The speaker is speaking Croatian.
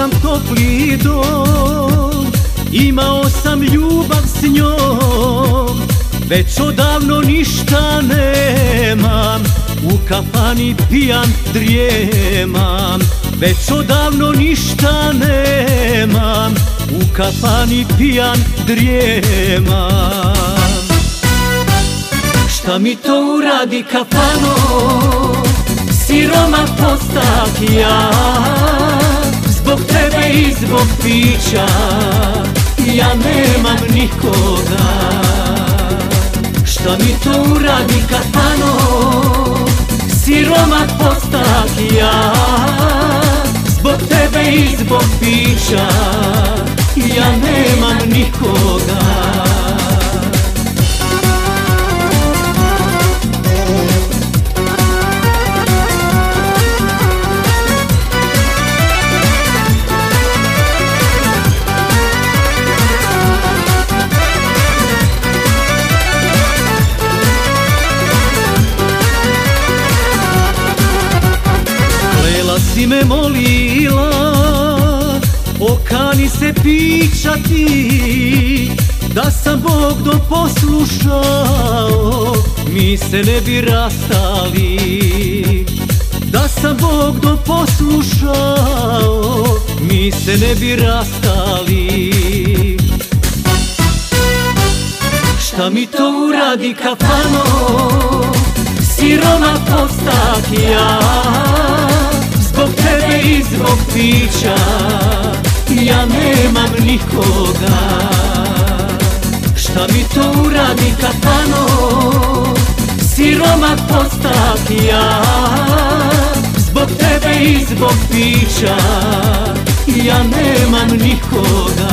sam topli dom Imao sam ljubav s njom. Već odavno ništa nemam U kafani pijam, drijemam. Već odavno ništa nemam U kafani pijam, drijemam. Šta mi to uradi kafano? Siroma postak ja zbog pića Ja nemam nikoga. Šta mi to uradi kafano Siroma postak ja? Zbog tebe i zbog pića Ja nemam nikoga si me molila Okani se pićati Da sam Bog do poslušao Mi se ne bi rastali. Da sam Bog do poslušao Mi se ne bi rastali. Šta mi to uradi kafano Siroma postak ja pića Ja nemam nikoga. Šta mi to uradi kafano Siroma postak ja? Zbog tebe i zbog pića Ja nemam nikoga